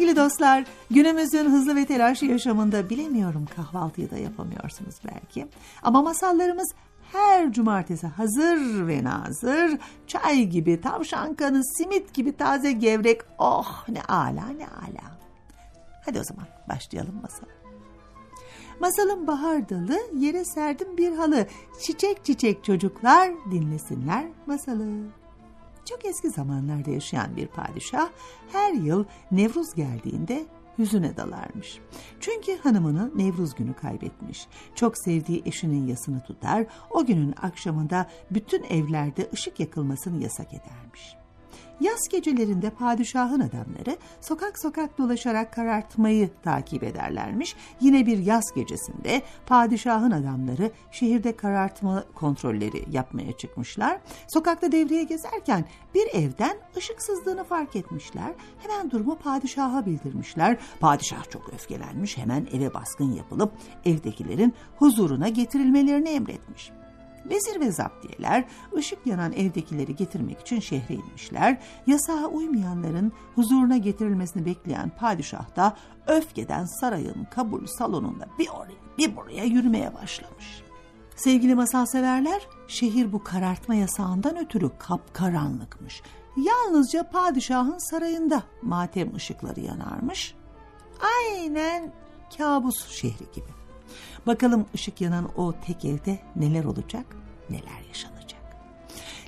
Sevgili dostlar, günümüzün hızlı ve telaşlı yaşamında bilemiyorum kahvaltıyı da yapamıyorsunuz belki. Ama masallarımız her cumartesi hazır ve nazır. Çay gibi, tavşan kanı, simit gibi taze gevrek. Oh ne ala ne ala. Hadi o zaman başlayalım masala. Masalın bahar dalı, yere serdim bir halı. Çiçek çiçek çocuklar dinlesinler masalı. Çok eski zamanlarda yaşayan bir padişah her yıl Nevruz geldiğinde hüzüne dalarmış. Çünkü hanımını Nevruz günü kaybetmiş. Çok sevdiği eşinin yasını tutar, o günün akşamında bütün evlerde ışık yakılmasını yasak edermiş. Yaz gecelerinde padişahın adamları sokak sokak dolaşarak karartmayı takip ederlermiş. Yine bir yaz gecesinde padişahın adamları şehirde karartma kontrolleri yapmaya çıkmışlar. Sokakta devreye gezerken bir evden ışık sızdığını fark etmişler. Hemen durumu padişaha bildirmişler. Padişah çok öfkelenmiş hemen eve baskın yapılıp evdekilerin huzuruna getirilmelerini emretmiş. Vezir ve zaptiyeler ışık yanan evdekileri getirmek için şehre inmişler. Yasağa uymayanların huzuruna getirilmesini bekleyen padişah da öfkeden sarayın kabul salonunda bir oraya bir buraya yürümeye başlamış. Sevgili masal severler, şehir bu karartma yasağından ötürü kapkaranlıkmış. Yalnızca padişahın sarayında matem ışıkları yanarmış. Aynen kabus şehri gibi. Bakalım ışık yanan o tek evde neler olacak, neler yaşanacak.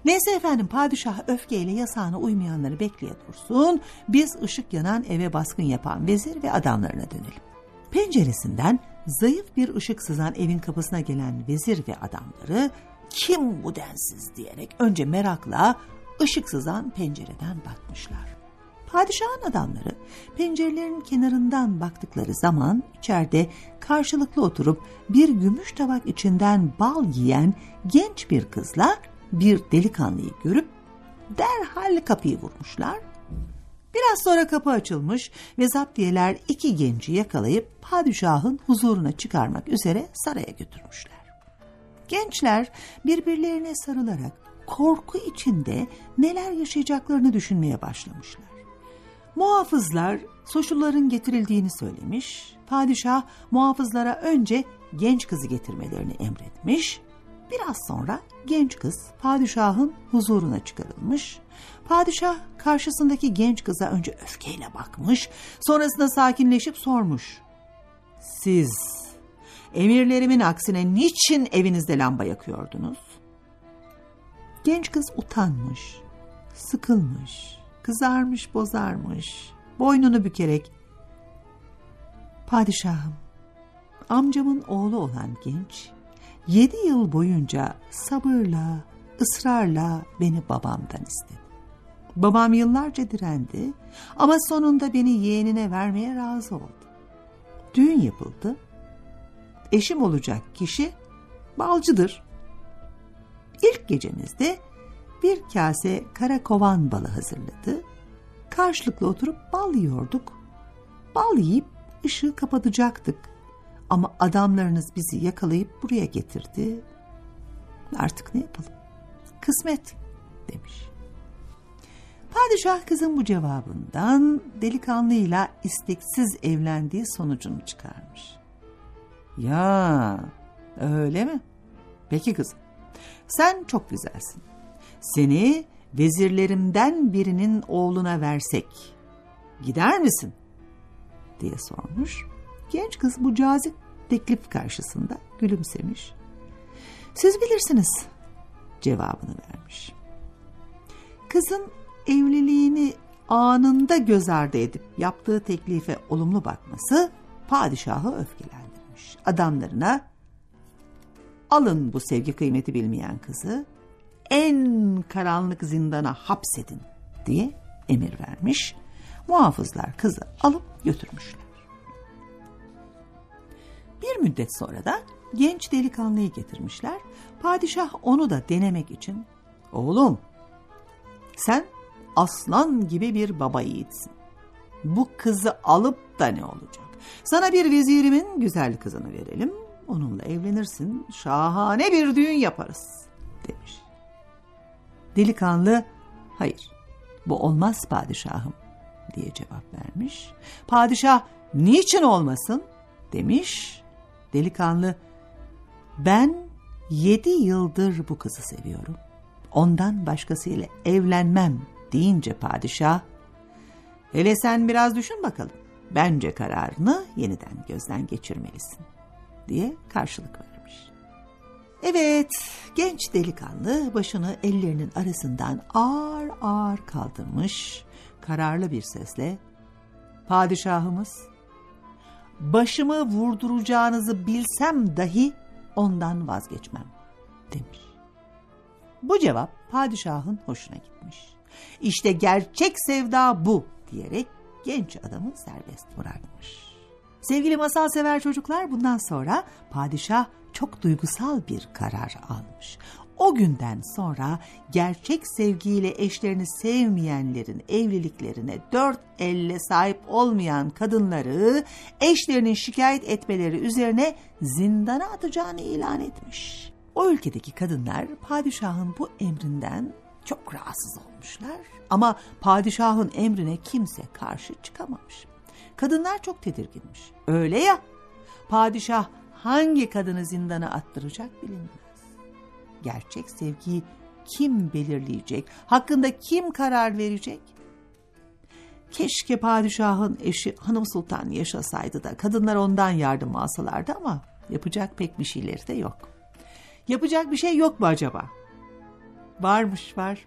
Neyse efendim padişah öfkeyle yasağına uymayanları bekleye dursun. Biz ışık yanan eve baskın yapan vezir ve adamlarına dönelim. Penceresinden zayıf bir ışık sızan evin kapısına gelen vezir ve adamları kim bu densiz diyerek önce merakla ışık sızan pencereden bakmışlar. Padişahın adamları pencerelerin kenarından baktıkları zaman içeride karşılıklı oturup bir gümüş tabak içinden bal yiyen genç bir kızla bir delikanlıyı görüp derhal kapıyı vurmuşlar. Biraz sonra kapı açılmış ve zaptiyeler iki genci yakalayıp padişahın huzuruna çıkarmak üzere saraya götürmüşler. Gençler birbirlerine sarılarak korku içinde neler yaşayacaklarını düşünmeye başlamışlar. Muhafızlar suçluların getirildiğini söylemiş. Padişah muhafızlara önce genç kızı getirmelerini emretmiş. Biraz sonra genç kız padişahın huzuruna çıkarılmış. Padişah karşısındaki genç kıza önce öfkeyle bakmış, sonrasında sakinleşip sormuş. Siz emirlerimin aksine niçin evinizde lamba yakıyordunuz? Genç kız utanmış, sıkılmış, kızarmış bozarmış, boynunu bükerek Padişahım, amcamın oğlu olan genç, yedi yıl boyunca sabırla, ısrarla beni babamdan istedi. Babam yıllarca direndi ama sonunda beni yeğenine vermeye razı oldu. Düğün yapıldı. Eşim olacak kişi balcıdır. İlk gecemizde bir kase kara kovan balı hazırladı. Karşılıklı oturup bal yiyorduk. Bal yiyip ışığı kapatacaktık. Ama adamlarınız bizi yakalayıp buraya getirdi. Artık ne yapalım? Kısmet demiş. Padişah kızın bu cevabından delikanlıyla isteksiz evlendiği sonucunu çıkarmış. Ya öyle mi? Peki kızım sen çok güzelsin. Seni vezirlerimden birinin oğluna versek gider misin? diye sormuş. Genç kız bu cazip teklif karşısında gülümsemiş. Siz bilirsiniz cevabını vermiş. Kızın evliliğini anında göz ardı edip yaptığı teklife olumlu bakması padişahı öfkelendirmiş. Adamlarına alın bu sevgi kıymeti bilmeyen kızı en karanlık zindana hapsedin diye emir vermiş. Muhafızlar kızı alıp götürmüşler. Bir müddet sonra da genç delikanlıyı getirmişler. Padişah onu da denemek için oğlum sen aslan gibi bir baba yiğitsin. Bu kızı alıp da ne olacak? Sana bir vezirimin güzel kızını verelim. Onunla evlenirsin. Şahane bir düğün yaparız demiş. Delikanlı hayır bu olmaz padişahım diye cevap vermiş. Padişah niçin olmasın demiş. Delikanlı ben yedi yıldır bu kızı seviyorum. Ondan başkasıyla evlenmem deyince padişah hele sen biraz düşün bakalım. Bence kararını yeniden gözden geçirmelisin diye karşılık vermiş. Evet, genç delikanlı başını ellerinin arasından ağır ağır kaldırmış, kararlı bir sesle Padişahımız, başımı vurduracağınızı bilsem dahi ondan vazgeçmem demiş. Bu cevap padişahın hoşuna gitmiş. İşte gerçek sevda bu diyerek genç adamı serbest bırakmış. Sevgili masal sever çocuklar bundan sonra padişah çok duygusal bir karar almış. O günden sonra gerçek sevgiyle eşlerini sevmeyenlerin evliliklerine dört elle sahip olmayan kadınları eşlerinin şikayet etmeleri üzerine zindana atacağını ilan etmiş. O ülkedeki kadınlar padişahın bu emrinden çok rahatsız olmuşlar ama padişahın emrine kimse karşı çıkamamış. Kadınlar çok tedirginmiş. Öyle ya padişah hangi kadını zindana attıracak bilinmez. Gerçek sevgiyi kim belirleyecek? Hakkında kim karar verecek? Keşke padişahın eşi hanım sultan yaşasaydı da kadınlar ondan yardım alsalardı ama yapacak pek bir şeyleri de yok. Yapacak bir şey yok mu acaba? Varmış var.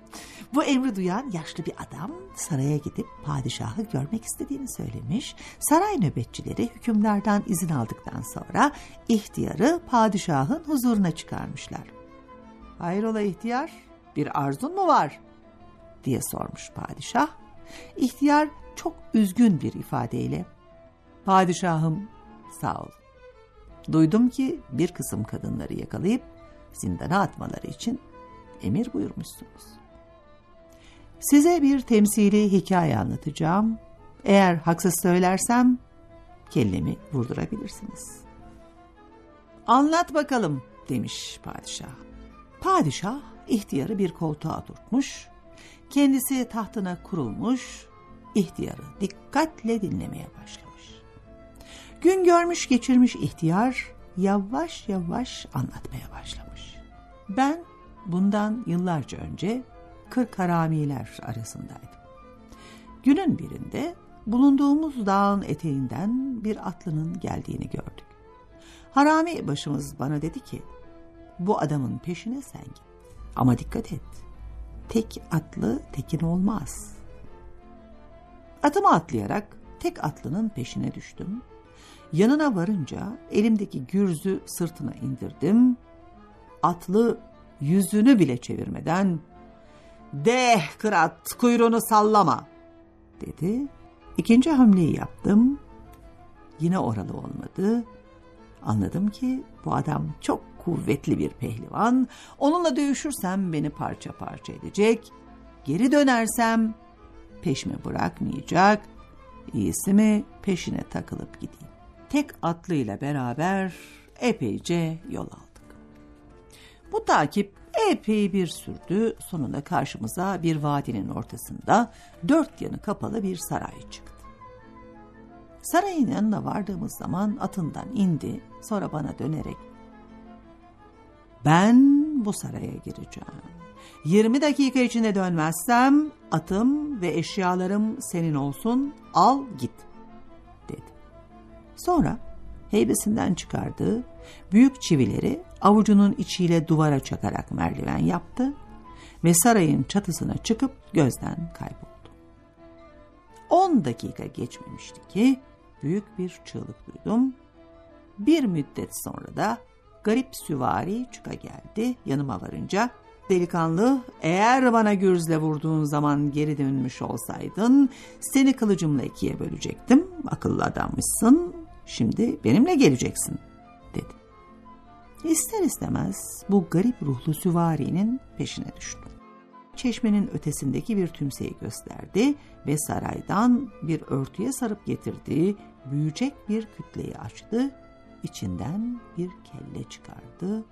Bu emri duyan yaşlı bir adam saraya gidip padişahı görmek istediğini söylemiş. Saray nöbetçileri hükümlerden izin aldıktan sonra ihtiyarı padişahın huzuruna çıkarmışlar. Hayrola ihtiyar bir arzun mu var? diye sormuş padişah. İhtiyar çok üzgün bir ifadeyle Padişahım sağ ol. Duydum ki bir kısım kadınları yakalayıp zindana atmaları için emir buyurmuşsunuz. Size bir temsili hikaye anlatacağım. Eğer haksız söylersem kellemi vurdurabilirsiniz. Anlat bakalım demiş padişah. Padişah ihtiyarı bir koltuğa oturtmuş, kendisi tahtına kurulmuş, ihtiyarı dikkatle dinlemeye başlamış. Gün görmüş geçirmiş ihtiyar yavaş yavaş anlatmaya başlamış. Ben bundan yıllarca önce kırk haramiler arasındaydım. Günün birinde bulunduğumuz dağın eteğinden bir atlının geldiğini gördük. Harami başımız bana dedi ki, bu adamın peşine sen git. Ama dikkat et, tek atlı tekin olmaz. Atımı atlayarak tek atlının peşine düştüm. Yanına varınca elimdeki gürzü sırtına indirdim. Atlı yüzünü bile çevirmeden "Deh kırat kuyruğunu sallama." dedi. İkinci hamleyi yaptım. Yine oralı olmadı. Anladım ki bu adam çok kuvvetli bir pehlivan. Onunla dövüşürsem beni parça parça edecek. Geri dönersem peşime bırakmayacak. İyisi mi peşine takılıp gideyim. Tek atlıyla beraber epeyce yol aldık. Bu takip epey bir sürdü. Sonunda karşımıza bir vadinin ortasında dört yanı kapalı bir saray çıktı. Sarayın yanına vardığımız zaman atından indi. Sonra bana dönerek ben bu saraya gireceğim. 20 dakika içinde dönmezsem atım ve eşyalarım senin olsun al git dedi. Sonra heybesinden çıkardığı büyük çivileri avucunun içiyle duvara çakarak merdiven yaptı ve sarayın çatısına çıkıp gözden kayboldu. 10 dakika geçmemişti ki büyük bir çığlık duydum. Bir müddet sonra da garip süvari çıka geldi yanıma varınca. Delikanlı eğer bana gürzle vurduğun zaman geri dönmüş olsaydın seni kılıcımla ikiye bölecektim. Akıllı adammışsın şimdi benimle geleceksin dedi. İster istemez bu garip ruhlu süvarinin peşine düştüm. Çeşmenin ötesindeki bir tümseyi gösterdi ve saraydan bir örtüye sarıp getirdiği büyüyecek bir kütleyi açtı. İçinden bir kelle çıkardı.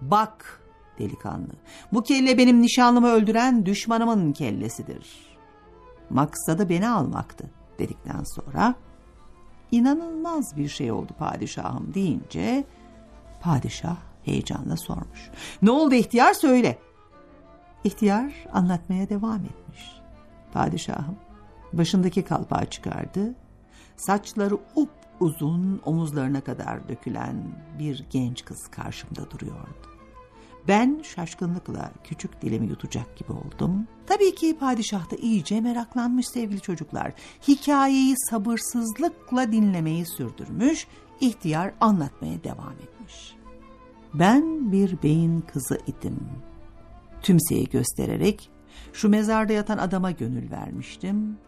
Bak delikanlı, bu kelle benim nişanlımı öldüren düşmanımın kellesidir. Maksadı beni almaktı dedikten sonra inanılmaz bir şey oldu padişahım deyince padişah heyecanla sormuş. Ne oldu ihtiyar söyle. İhtiyar anlatmaya devam etmiş. Padişahım başındaki kalpağı çıkardı. Saçları up uzun omuzlarına kadar dökülen bir genç kız karşımda duruyordu. Ben şaşkınlıkla küçük dilimi yutacak gibi oldum. Tabii ki padişah da iyice meraklanmış sevgili çocuklar. Hikayeyi sabırsızlıkla dinlemeyi sürdürmüş, ihtiyar anlatmaya devam etmiş. Ben bir beyin kızı idim. Tümseyi göstererek şu mezarda yatan adama gönül vermiştim.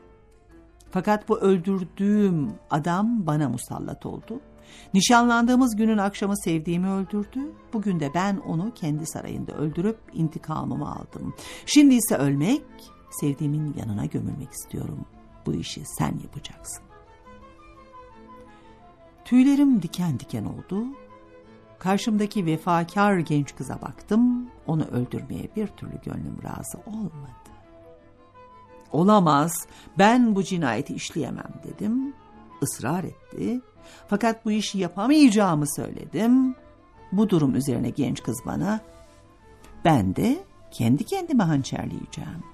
Fakat bu öldürdüğüm adam bana musallat oldu. Nişanlandığımız günün akşamı sevdiğimi öldürdü. Bugün de ben onu kendi sarayında öldürüp intikamımı aldım. Şimdi ise ölmek, sevdiğimin yanına gömülmek istiyorum. Bu işi sen yapacaksın. Tüylerim diken diken oldu. Karşımdaki vefakar genç kıza baktım. Onu öldürmeye bir türlü gönlüm razı olmadı. Olamaz, ben bu cinayeti işleyemem dedim. Israr etti. Fakat bu işi yapamayacağımı söyledim. Bu durum üzerine genç kız bana, ben de kendi kendime hançerleyeceğim.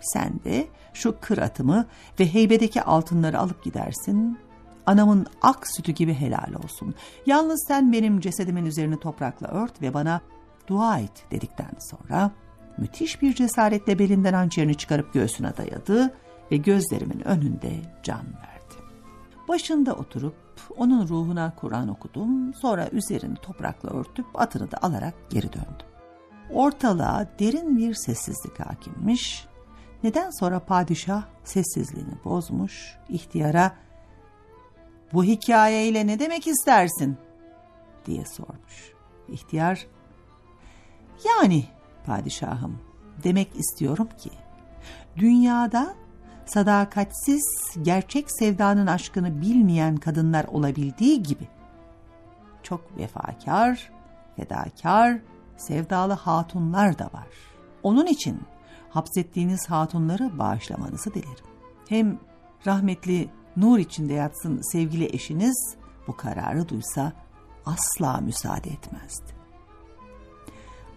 Sen de şu kıratımı ve heybedeki altınları alıp gidersin. Anamın ak sütü gibi helal olsun. Yalnız sen benim cesedimin üzerini toprakla ört ve bana dua et dedikten sonra müthiş bir cesaretle belinden hançerini çıkarıp göğsüne dayadı ve gözlerimin önünde can verdi. Başında oturup onun ruhuna Kur'an okudum. Sonra üzerini toprakla örtüp atını da alarak geri döndüm. Ortalığa derin bir sessizlik hakimmiş. Neden sonra padişah sessizliğini bozmuş, ihtiyara bu hikayeyle ne demek istersin diye sormuş. İhtiyar yani padişahım demek istiyorum ki dünyada sadakatsiz gerçek sevdanın aşkını bilmeyen kadınlar olabildiği gibi çok vefakar, fedakar, sevdalı hatunlar da var. Onun için hapsettiğiniz hatunları bağışlamanızı dilerim. Hem rahmetli nur içinde yatsın sevgili eşiniz bu kararı duysa asla müsaade etmezdi.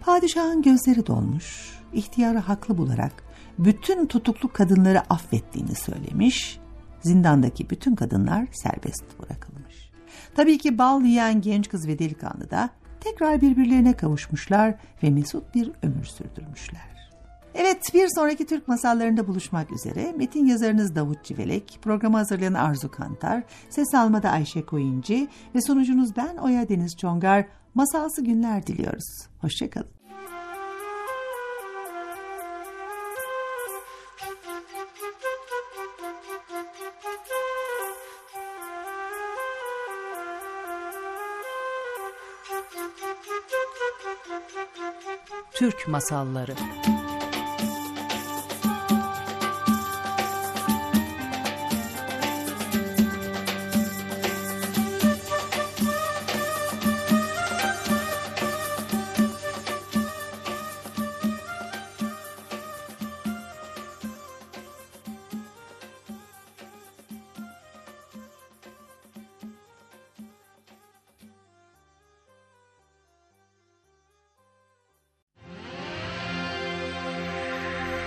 Padişahın gözleri dolmuş, ihtiyarı haklı bularak bütün tutuklu kadınları affettiğini söylemiş, zindandaki bütün kadınlar serbest bırakılmış. Tabii ki bal yiyen genç kız ve delikanlı da tekrar birbirlerine kavuşmuşlar ve mesut bir ömür sürdürmüşler. Evet bir sonraki Türk masallarında buluşmak üzere. Metin yazarınız Davut Civelek, programı hazırlayan Arzu Kantar, ses almada Ayşe Koyuncu ve sunucunuz ben Oya Deniz Çongar. Masalsı günler diliyoruz. Hoşçakalın. Türk Masalları